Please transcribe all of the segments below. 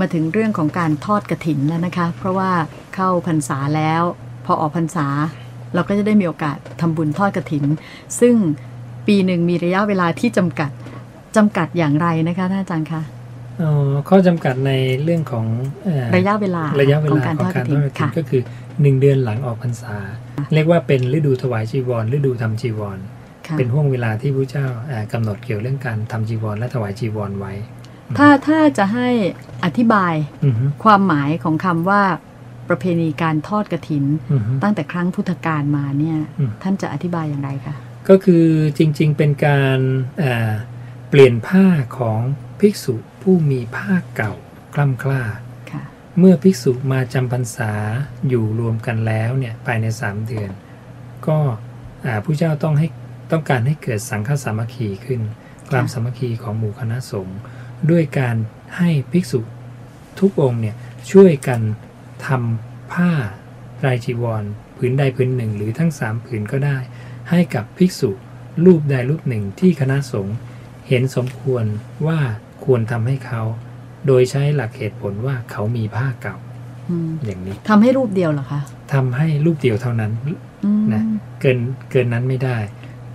มาถึงเรื่องของการทอดกระถินแล้วนะคะ เพราะว่าเข้าพรรษาแล้ว พอออกพรรษา เราก็จะได้มีโอกาสทำบุญทอดกระถิน ซึ่งปีหนึ่งมีระยะเวลาที่จำกัดจำกัดอย่างไรนะคะท่านอาจารย์คะอ๋อข้อจำกัดในเรื่องของเอ่อระยะเวลาระยะเวของลาการขทอองดกการระทถิอนดกฐินค่ะก็คือหนึ่งเดือนหลังออกพรรษา เรียกว่าเป็นฤดูถวายจีวรฤดูทำจีวรค่ะเป็นห่วงเวลาที่พระเจ้าอ่ากำหนดเกี่ยวเรื่องการทำจีวรและถวายจีวรไว้ ถ้าถ้าจะให้อธิบายอือฮึความหมายของคำว่าประเพณีการทอดกระถินอือฮึตั้งแต่ครั้งพุทธกาลมาเนี่ยอืมท่านจะอธิบายอย่างไรคะก็คือจริงๆเป็นการอ่าเปลี่ยนผ้าของภิกษุผู้มีผ้าเก่าคล่ำคล้าค่ะเมื่อภิกษุมาจำพรรษาอยู่รวมกันแล้วเนี่ยภายในสามเดือน ก็อ่าผู้เจ้าต้องให้ต้องการให้เกิดสังฆสามัคคีขึ้น ความสามัคคีของหมู่คณะสงฆ์ ด้วยการให้ภิกษุทุกองค์เนี่ยช่วยกันทำผ้ารายจีวรผืนใดผืนหนึ่งหรือทั้งสามผืนก็ได้ ให้กับภิกษุรูปใดรูปหนึ่งที่คณะสงฆ์เห็นสมควรว่าควรทำให้เขา โดยใช้หลักเหตุผลว่าเขามีผ้าเก่าอืมอย่างนี้ทำให้รูปเดียวเหรอคะทำให้รูปเดียวเท่านั้นอืมนะเกินเกินนั้นไม่ได้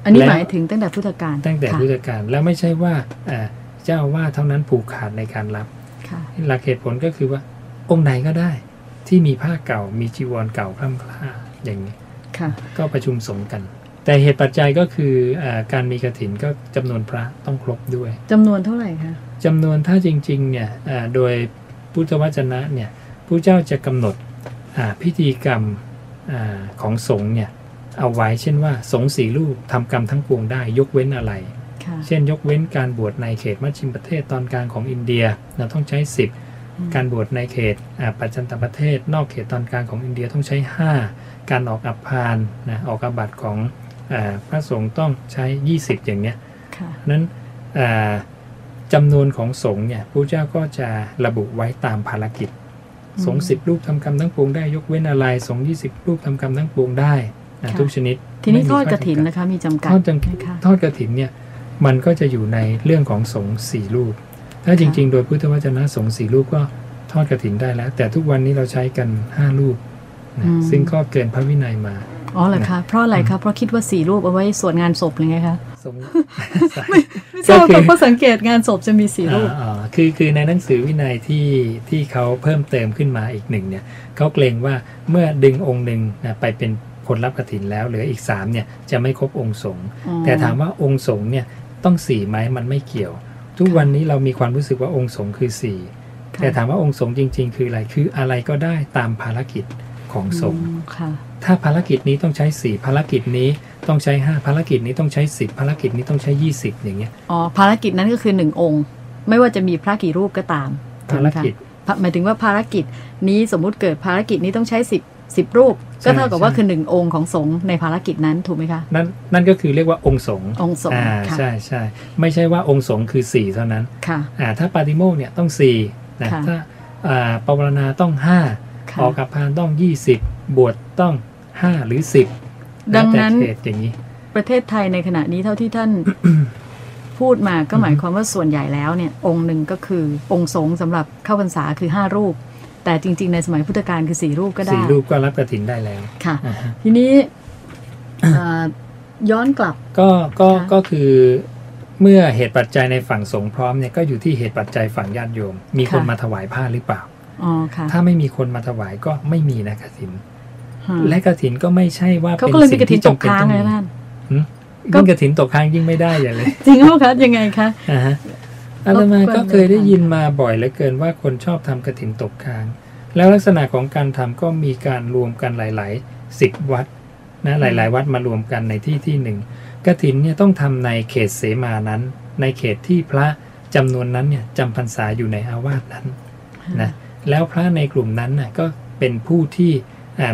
อันนี้แล้วหมายถึงตั้งแต่พุทธกาลตั้งแต่ค่ะพุทธกาลแล้วไม่ใช่ว่าอ่า เจ้าอาว่าสเท่านั้นผูกขาดในการรับค่ะหลักเหตุผลก็คือว่า องค์ไหนก็ได้ ที่มีผ้าเก่ามีจีวรเก่าคล่ำคล้าอย่างนี้ค่ะก็ประชุมสงฆ์กัน แต่เหตุปัจจัยก็คืออาการมีกระถินก็จำนวนพระต้องครบด้วยจำนวนเท่าไหร่คะจำนวนถ้าจริงๆเนี่ยอ่าโดยพุทธวจนะเนี่ยผู้เจ้าจะกำหนดอ่าพิธีกรรมอาของสงฆ์เนี่ยเอาไว้เช่นว่าสงฆ์สี่รูปทำกรรมทั้งปวงได้ยกเว้นอะไรค่ะ เช่นยกเว้นการบวชในเขตมัชชิมประเทศตอนกลางของอินเดียเราต้องใช้อืม10 การบวชในเขตอ่าปัจจันตประเทศ นอกเขตตอนกลางของอินเดียต้องใช้ 5 การออกอัปพานนะออกอาบัตของอาพระสงฆ์ต้องใช้ 20 อย่างเนี้ยค่ะนั้นอ่าจำนวนของสงฆ์เนี่ยพระเจ้าก็จะระบุไว้ตามภารกิจอืมสงฆ์สิบรูปทำกรรมทั้งปวงได้ยกเว้นอะไร สงฆ์ยี่สิบรูปทำกรรมทั้งปวงได้นะค่ะทุกชนิด ทีนี้ไม่มีทอดข้กระถินจำกัดนะคะมีจำกัดทอดจไหมคะทอดกระถินเนี่ย มันก็จะอยู่ในเรื่องของสงฆ์สี่รูป ถ้าจริง ๆ โดยพุทธวจนะสงฆ์สี่รูปก็ทอดกระถินได้แล้ว แต่ทุกวันนี้เราใช้กันห้ารูปนะซึ่งก็เกินพระวินัยมาอ๋อเหรอคะเพราะอะไรคะเพราะคิดว่าสี่รูปเอาไว้สวดงานศพเลยไงคะสงฆ์ไม่ทราบก็คือค่ะเพราะสังเกตงานศพจะมีสี่รูปอ่าๆคือคือในหนังสือวินัยที่ที่เขาเพิ่มเติมขึ้นมาอีกหนึ่งเนี่ยเขาเกรงว่าเมื่อดึงองค์หนึ่งนะไปเป็นผลรับกระถินแล้วเหลืออีกสามเนี่ยจะไม่ครบองค์สงฆ์อ๋อแต่ถามว่าองค์สงฆ์เนี่ย ต้องสี่ไหมมันไม่เกี่ยว ทุกค่ะวันนี้เรามีความรู้สึกว่าองค์สงฆ์คือสี่ค่ะแต่ถามว่าองค์สงฆ์จริง ๆ คืออะไรคืออะไรก็ได้ตามภารกิจของสงฆ์อืมค่ะถ้าภารกิจนี้ต้องใช้สี่ภารกิจนี้ต้องใช้ห้าภารกิจนี้ต้องใช้สิบภารกิจนี้ต้องใช้ยี่สิบอย่างเงี้ยอ๋อภารกิจนั้นก็คือหนึ่งองค์ ไม่ว่าจะมีพระกี่รูปก็ตามถูภารไหมคะกิจพระหมายถึงว่าภารกิจนี้สมมุติเกิดภารกิจนี้ต้องใช้สิบ สิบรูป ก็เท่ากับว่าใช่คือหนึ่งองค์ของสงฆ์ในภารกิจนั้นถูกไหมคะ นั่นนั่นก็คือเรียกว่าองค์สงฆ์องค์สงฆ์อ่าค่ะใช่ใช่ไม่ใช่ว่าองค์สงฆ์คือสี่เท่านั้นค่ะอ่าถ้าปาติโมกข์เนี่ยต้องสี่นะค่ะถ้าอ่าปวารณาต้องห้าค่ะออกกับพานต้อง20บวชต้อง5หรือ10ดังนั้นแล้วแต่เขตอย่างนี้ ประเทศไทยในขณะนี้เท่าที่ท่านพูดมาก็หมายความว่าส่วนใหญ่แล้วเนี่ย องค์หนึ่งก็คือองค์สงฆ์สำหรับเข้าพรรษาคือห้ารูป แต่จริง ๆ ในสมัยพุทธกาลคือสี่รูปก็ได้สี่รูปก็รับกระถินได้แล้วค่ะอ่าฮะทีนี้อ่าย้อนกลับก็ก็ค่ะก็คือเมื่อเหตุปัจจัยในฝั่งสงฆ์พร้อมเนี่ยก็อยู่ที่เหตุปัจจัยฝั่งญาติโยม มีคนมาถวายผ้าหรือเปล่าอ๋อค่ะถ้าไม่มีคนมาถวายก็ไม่มีนะกระถินฮะและกระถินก็ไม่ใช่ว่าเขาเป็นก็เลยมีสิ่งกระถินที่ตกจำเป็นค้างต้องเลมียท่านหึก็ยิ่งกระถินตกค้างยิ่งไม่ได้อย่าเลย จริงเหรอคะยังไงคะ อาตมาก็เคยได้ยินมาบ่อยเหลือเกินว่าคนชอบทำกระถินตกค้าง แล้วลักษณะของการทำก็มีการรวมกันหลายๆสิบวัดนะหลาย ๆ วัดมารวมกันในที่ที่หนึ่งกระถินเนี่ยต้องทำในเขตเสมานั้น ในเขตที่พระจำนวนนั้นเนี่ยจำพรรษาอยู่ในอาวาสนั้นนะแล้วพระในกลุ่มนั้นน่ะก็เป็นผู้ที่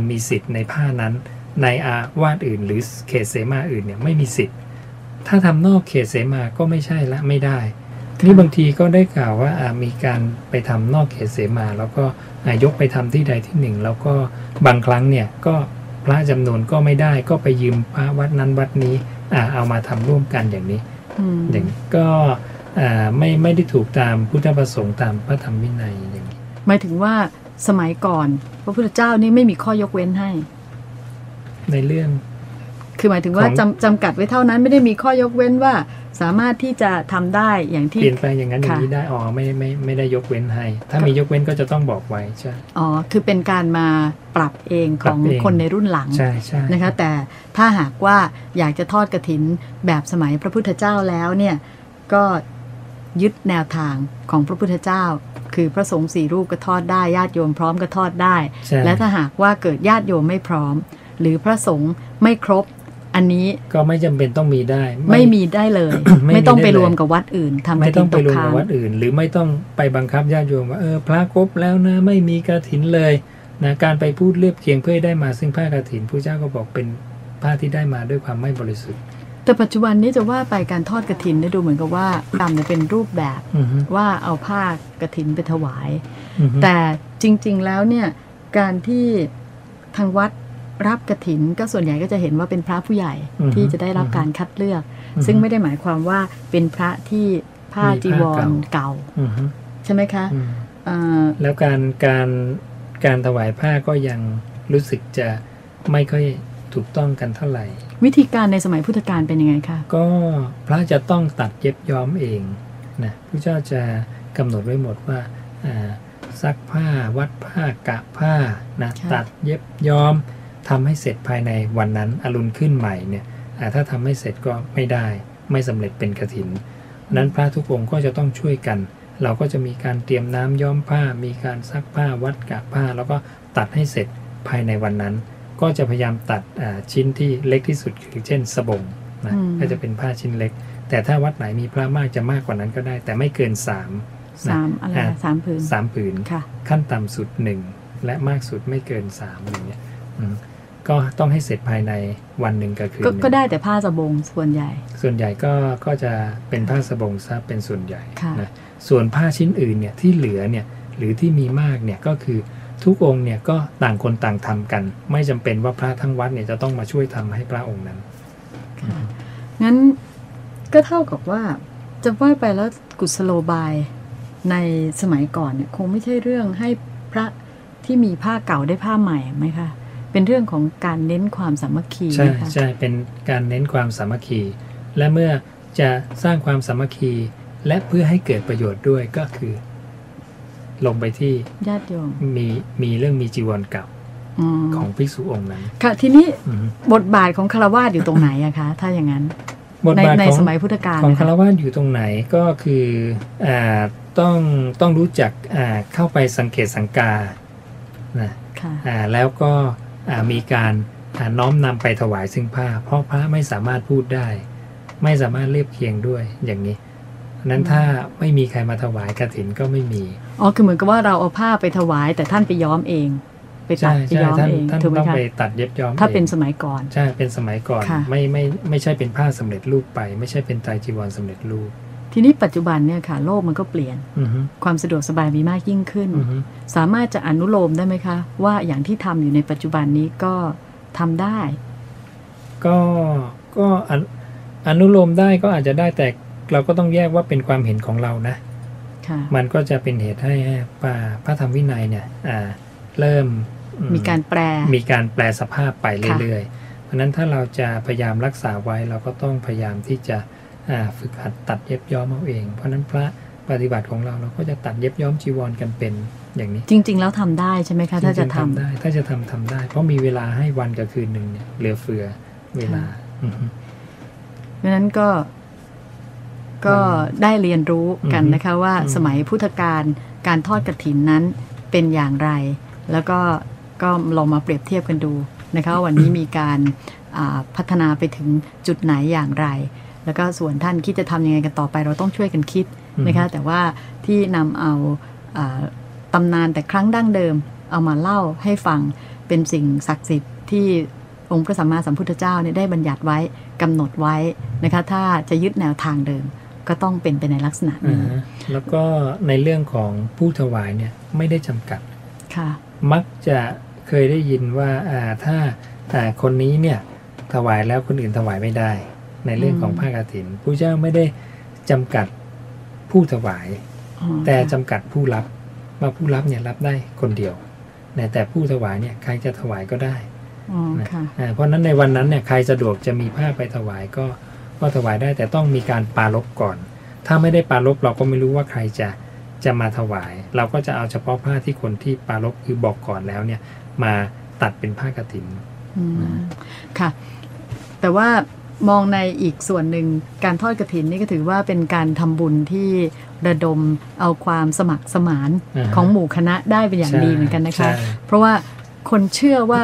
มีสิทธิ์ในผ้านั้น ในอาวาสอื่น หรือเขตเสมาอื่นเนี่ยไม่มีสิทธิ์ ถ้าทำนอกเขตเสมาก็ไม่ใช่ละไม่ได้ นี่บางทีก็ได้กล่าวว่าอ่ามีการไปทำนอกเขตเสมา แล้วก็อ่ายกไปทำที่ใดที่หนึ่ง แล้วก็บางครั้งเนี่ยก็พระจำนวนก็ไม่ได้ก็ไปยืมพระวัดนั้นวัดนี้อ่าเอามาทำร่วมกันอย่างนี้อืมอย่างนี้ก็อ่าไม่ไม่ได้ถูกตามพุทธประสงค์ตามพระธรรมวินัยอย่างนี้หมายถึงว่าสมัยก่อน พระพุทธเจ้านี่ไม่มีข้อยกเว้นให้ ในเรื่อง คือหมายถึงว่าของจำจำกัดไว้เท่านั้นไม่ได้มีข้อยกเว้นว่าสามารถที่จะทำได้อย่างเปที่ลี่ยนแปลงอย่างนั้นอย่างค่ะนี้ได้อ๋อไม่ไม่ไม่ได้ยกเว้นให้ ถ้าค่ะมียกเว้นก็จะต้องบอกไว้ใช่อ๋อคือเป็นการมาปรับเองของปรับเองคนในรุ่นหลังใช่ใช่นะคะแต่ถ้าหากว่าอยากจะทอดกระถินแบบสมัยพระพุทธเจ้าแล้วเนี่ยก็ยึดแนวทางของพระพุทธเจ้า คือพระสงฆ์สี่รูปก็ทอดได้ญาติโยมพร้อมก็ทอดได้ใช่และถ้าหากว่าเกิดญาติโยมไม่พร้อม หรือพระสงฆ์ไม่ครบ อันนี้ก็ไม่จำเป็นต้องมีได้ ไม่มีได้เลย ไม่มีไม่ต้องไปได้เลยรวมกับวัดอื่นทำกไม่ระต้ถิองนไปตกรวมค้ากับงวัดอื่น หรือไม่ต้องไปบังคับญาติโยมว่าเออพระครบแล้วนะไม่มีกระถินเลยนะการไปพูดเรียบเคียงเพื่อให้ได้มาซึ่งผ้ากระถินผู้เจ้าก็บอกเป็นผ้าที่ได้มาด้วยความไม่บริสุทธิ์ แต่ปัจจุบันนี้จะว่าไปการทอดกระถินเนี่ยดูเหมือนกับว่าตามเนี่ยเป็นรูปแบบอือฮึว่าเอาผ้ากระถินไปถวายอือฮึแต่จริง ๆแล้วเนี่ยการที่ทางวัด รับกระถินก็ส่วนใหญ่ก็จะเห็นว่าเป็นพระผู้ใหญ่อือฮึที่จะได้รับการคัดเลือกอือฮึซึ่งไม่ได้หมายความว่าเป็นพระที่ผ้ามีจีผ้าวรเก่าเก่าอือฮึใช่ไหมคะอืมเอ่อแล้วการการการถวายผ้าก็ยังรู้สึกจะไม่ค่อยถูกต้องกันเท่าไหร่ วิธีการในสมัยพุทธกาลเป็นยังไงคะก็พระจะต้องตัดเย็บย้อมเองนะพระเจ้าจะกำหนดไว้หมดว่าอ่าซักผ้าวัดผ้ากะผ้านะตัดเย็บย้อม ทำให้เสร็จภายในวันนั้นอรุณขึ้นใหม่เนี่ยอ่าถ้าทำไม่เสร็จก็ไม่ได้ไม่สำเร็จเป็นกระถิน นั้นพระทุกองค์ก็จะต้องช่วยกัน เราก็จะมีการเตรียมน้ำย้อมผ้า มีการซักผ้าวัดกะผ้า แล้วก็ตัดให้เสร็จภายในวันนั้น ก็จะพยายามตัดอ่าชิ้นที่เล็กที่สุดคือเช่นสบงนะก็จะเป็นผ้าชิ้นเล็ก แต่ถ้าวัดไหนมีพระมากจะมากกว่านั้นก็ได้ แต่ไม่เกินสามสามอะไรอ่าสามผืนสามผืนค่ะขั้นต่ำสุดหนึ่งและมากสุดไม่เกินสามอย่างเงี้ยอืม ก็ต้องให้เสร็จภายในวันหนึ่งกับคืนหก็นึ่งก็ได้แต่ผ้าสบงส่วนใหญ่ ส่วนใหญ่ก็ก็จะเป็นผ้าสบงซะเป็นส่วนใหญ่ค่ะนะส่วนผ้าชิ้นอื่นเนี่ยที่เหลือเนี่ยหรือที่มีมากเนี่ยก็คือทุกองค์เนี่ยก็ต่างคนต่างทำกัน ไม่จำเป็นว่าพระทั้งวัดเนี่ยจะต้องมาช่วยทำให้พระองค์นั้นค่ะงั้นก็เท่ากับว่าจะว่าไปแล้วกุศโลบายในสมัยก่อนเนี่ยคงไม่ใช่เรื่องให้พระที่มีผ้าเก่าได้ผ้าใหม่ไหมคะ เป็นเรื่องของการเน้นความสามัคคีใช่นะคะใช่เป็นการเน้นความสามัคคี และเมื่อจะสร้างความสามัคคี และเพื่อให้เกิดประโยชน์ด้วยก็คือ ลงไปที่ญาติโยมมีมีเรื่องมีจีวรเก่าอืมของภิกษุองค์นั้น ค่ะ ทีนี้อืมบทบาทของคารวาสอยู่ตรงไหนอะคะ ถ้าอย่างนั้นบทในบาทในของสมัยพุทธกาลของนะคารคะวะอยู่ตรงไหนก็คืออ่าต้องต้องรู้จักอ่าเข้าไปสังเกตสังกานะค่ะอ่าแล้วก็อ่า มีการอ่าน้อมนำไปถวายซึ่งผ้า เพราะพระไม่สามารถพูดได้ ไม่สามารถเรียบเคียงด้วยอย่างนี้นั้นถ้าไม่มีใครมาถวายกระถินก็ไม่มี อ๋อ คือเหมือนกับว่าเราเอาผ้าไปถวาย แต่ท่านไปย้อมเอง ไปตัใช่ดไปใช่ย้อมท่านเองท่านถูกไหมต้องคะไปตัดเย็บย้อม ถ้าเป็นองสมัยก่อน ใช่ เป็นสมัยก่อนค่ะไม่ไม่ไม่ใช่เป็นผ้าสำเร็จรูปไป ไม่ใช่เป็นไตรจีวรสำเร็จรูป ทีนี้ปัจจุบันเนี่ยค่ะ โลกมันก็เปลี่ยนอือฮึความสะดวกสบายมีมากยิ่งขึ้นอือฮึสามารถจะอนุโลมได้ไหมคะ ว่าอย่างที่ทำอยู่ในปัจจุบันนี้ก็ทำได้ ก็ก็อนุอนุโลมได้ก็อาจจะได้แต่เราก็ต้องแยกว่าเป็นความเห็นของเรานะค่ะมันก็จะเป็นเหตุให้ป่าพระธรรมวินัยเนี่ยอ่าเริ่มอืมีการแปล มีการแปลสภาพไปค่ะเรื่อยๆ เพราะฉะนั้นถ้าเราจะพยายามรักษาไว้เราก็ต้องพยายามที่จะอ่า ฝึกหัดตัดเย็บย้อมเอาเอง เพราะฉะนั้นพระปฏิบัติของเราเราก็จะตัดเย็บย้อมจีวรกันเป็นอย่างนี้ จริง ๆ แล้วทำได้ใช่ไหมคะ ถ้าจะริงๆทำได้ ถ้าจะทำทำได้ เพราะมีเวลาให้วันกับคืนหนึ่งเนี่ยเหลือเฟือเวลาอือฮึเพราะฉะนั้นก็ก็ได้เรียนรู้กันอือฮึนะคะว่าอืมสมัยพุทธกาลการทอดกระถินนั้นเป็นอย่างไร แล้วก็ก็ลองมาเปรียบเทียบกันดูนะคะว่าวันนี้มีการอ่าพัฒนาไปถึงจุดไหนอย่างไร แล้วก็ส่วนท่านคิดจะทำยังไงกันต่อไป เราต้องช่วยกันคิดนะคะแต่ว่าที่นำเอาอาตำนานแต่ครั้งดั้งเดิมเอามาเล่าให้ฟังเป็นสิ่งศักดิ์สิทธิ์ที่องค์พระสัมมาสัมพุทธเจ้าเนี่ยได้บัญญัติไว้กำหนดไว้นะคะถ้าจะยึดแนวทางเดิมก็ต้องเป็นไปในลักษณะอ่านี้ฮะแล้วก็ในเรื่องของผู้ถวายเนี่ยไม่ได้จำกัดค่ะมักจะเคยได้ยินว่าอ่าถ้าอ่าคนนี้เนี่ยถวายแล้วคนอื่นถวายไม่ได้ ในเรื่องของอืมผ้ากฐินผู้เจ้าไม่ได้จำกัดผู้ถวายอ๋อแต่ค่ะจำกัดผู้รับว่าผู้รับเนี่ยรับได้คนเดียวนะแต่ผู้ถวายเนี่ยใครจะถวายก็ได้อ๋อนะค่ะอ่าเพราะฉะนั้นในวันนั้นเนี่ยใครสะดวกจะมีผ้าไปถวายก็ก็ถวายได้แต่ต้องมีการปรารบก่อน ถ้าไม่ได้ปรารบเราก็ไม่รู้ว่าใครจะจะมาถวาย เราก็จะเอาเฉพาะผ้าที่คนที่ปรารบคือบอกก่อนแล้วเนี่ยมาตัดเป็นผ้ากฐินอืมค่ะ แต่ว่า มองในอีกส่วนหนึ่งการทอดกระถินนี่ก็ถือว่าเป็นการทำบุญที่ระดมเอาความสมัครสมานอ่าฮะของหมู่คณะได้เป็นอย่างใช่ดีเหมือนกันนะคะใช่เพราะว่าคนเชื่อว่า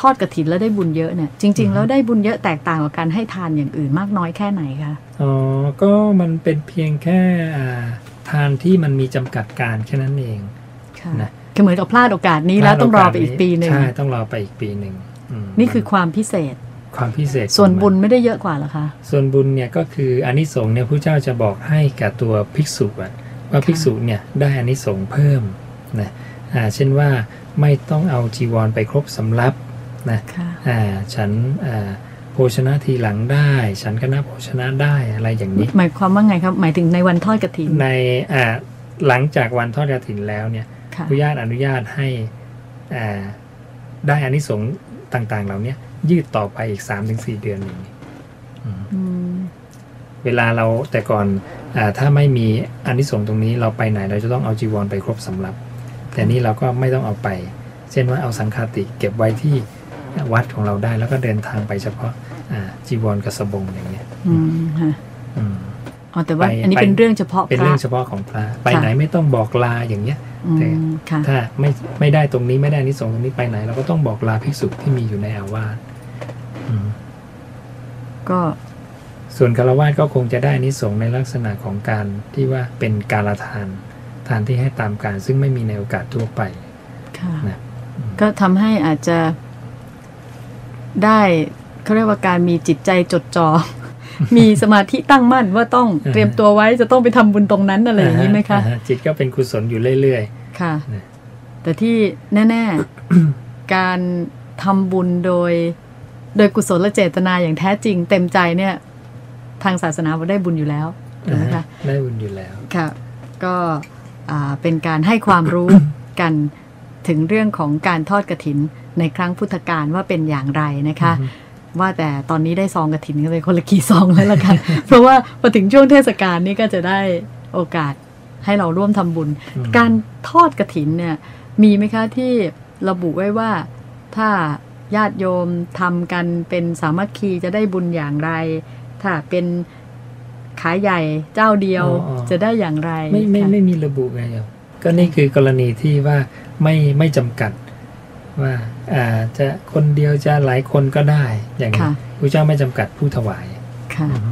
ทอดกระถินแล้วได้บุญเยอะเนี่ยจริง ๆ แล้วได้บุญเยอะแตกต่างกับการให้ทานอย่างอื่นมากน้อยแค่ไหนคะอ๋อก็มันเป็นเพียงแค่อ่าทานที่มันมีจำกัดการแค่นั้นเองค่ะนะคือเหมือนกับพลาดโอกาสนี้แล้วต้องรอไปอีกปีหนึ่งใช่ต้องรอไปอีกปีหนึ่งมนี่คือความพิเศษ ความพิเศษของส่วนมับุญไม่ได้เยอะกว่าเหรอคะ ส่วนบุญเนี่ยก็คืออานิสงส์เนี่ยพระเจ้าจะบอกให้กับตัวภิกษุอะว่าค่ะภิกษุเนี่ยได้อานิสงส์เพิ่มนะอ่าเช่นว่าไม่ต้องเอาจีวรไปครบสำรับนะค่ะอ่าฉันอ่าโภชนะทีหลังได้ ฉันคณะโภชนะได้อะไรอย่างนี้ หมายความว่าไงครับ หมายถึงในวันทอดกระถินในอ่าหลังจากวันทอดกฐินแล้วเนี่ยค่ะผู้ญาติอนุญาตให้อ่าได้อานิสงส์ต่างๆ เหล่านี้ ยืดต่อไปอีก3-4เดือนอย่างนี้อืมอืมเวลาเราแต่ก่อนอาถ้าไม่มีอานิสงส์ตรงนี้เราไปไหนเราจะต้องเอาจีวรไปครบสำรับ แต่นี่เราก็ไม่ต้องเอาไป เช่นว่าเอาสังฆาติเก็บไว้ที่วัดของเราได้ แล้วก็เดินทางไปเฉพาะอ่าจีวรกับสบงอย่างเงี้ยอืมค่ะอืมอ๋อแต่ว่าไปอันนี้ไปเป็นเรื่องเฉพาะเป็นพระเรื่องเฉพาะของพระไปไหนไม่ต้องบอกลาอย่างเงี้ย อืมค่ะถ้าไม่ไม่ได้ตรงนี้ไม่ได้อานิสงส์ตรงนี้ไปไหน เราก็ต้องบอกลาภิกษุที่มีอยู่ในอาวาสอืมก็ส่วนคารวาสก็คงจะได้อานิสงส์ในลักษณะของการที่ว่าเป็นการละทาน ทานที่ให้ตามการซึ่งไม่มีในโอกาสทั่วไปค่ะนะอืมก็ทำให้อาจจะได้เขาเรียกว่าการมีจิตใจจดจ่อมีสมาธิตั้งมั่นว่าต้องเตรียมตัวไว้จะต้องไปทำบุญตรงนั้นอะไรอย่างนี้ไหมคะอ่าฮจิตก็เป็นกุศลอยู่เรื่อย ค่ะนะแต่ที่แน่ ๆ การทำบุญโดย โดยกุศลเจตนาอย่างแท้จริง เต็มใจเนี่ย ทางศาสนาบอกได้บุญอยู่แล้วๆถูกไหมคะได้บุญอยู่แล้วค่ะ ก็อ่าเป็นการให้ความรู้กันถึงเรื่องของการทอดกระถินในครั้งพุทธกาลว่าเป็นอย่างไรนะคะอือฮึว่าแต่ตอนนี้ได้ซองกระถินกันไปคนละกี่ซองแล้วล่ะคะเพราะว่าพอถึงช่วงเทศกาลนี้ก็จะได้โอกาส ให้เราร่วมทำบุญอืมการทอดกระถินเนี่ย มีไหมคะที่ระบุไว้ว่าถ้าญาติโยมทำกันเป็นสามัคคีจะได้บุญอย่างไร ถ้าเป็นขายใหญ่เจ้าเดียวอ๋ออ๋อจะได้อย่างไร ไม่ไม่ค่ะไม่มีระบุไงโยมก็นี่คือกรณีที่ว่าไม่ไม่จำกัดว่าอ่าจะคนเดียวจะหลายคนก็ได้ อย่างนี้ค่ะพระเจ้าไม่จำกัดผู้ถวายค่ะอือฮึ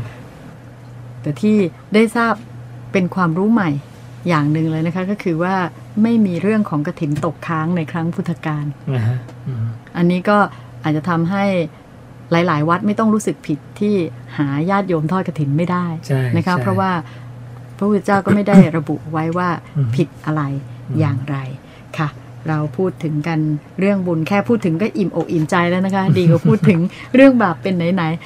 แต่ที่ได้ทราบเป็นความรู้ใหม่ อย่างหนึ่งเลยนะคะ ก็คือว่าไม่มีเรื่องของกระถินตกค้างในครั้งพุทธกาลอ่าฮะอือฮึอันนี้ก็อาจจะทำให้หลาย ๆ วัดไม่ต้องรู้สึกผิดที่หาญาติโยมทอดกระถินไม่ได้ใช่นะคะใช่เพราะว่าพระพุทธเจ้าก็ไม่ได้ระบุไว้ว่าอืมผิดอะไรอืมอย่างไรค่ะ เราพูดถึงกันเรื่องบุญแค่พูดถึงก็อิ่มอกอิ่มใจแล้วนะคะ ดีกว่าพูดถึงเรื่องบาปเป็นไหน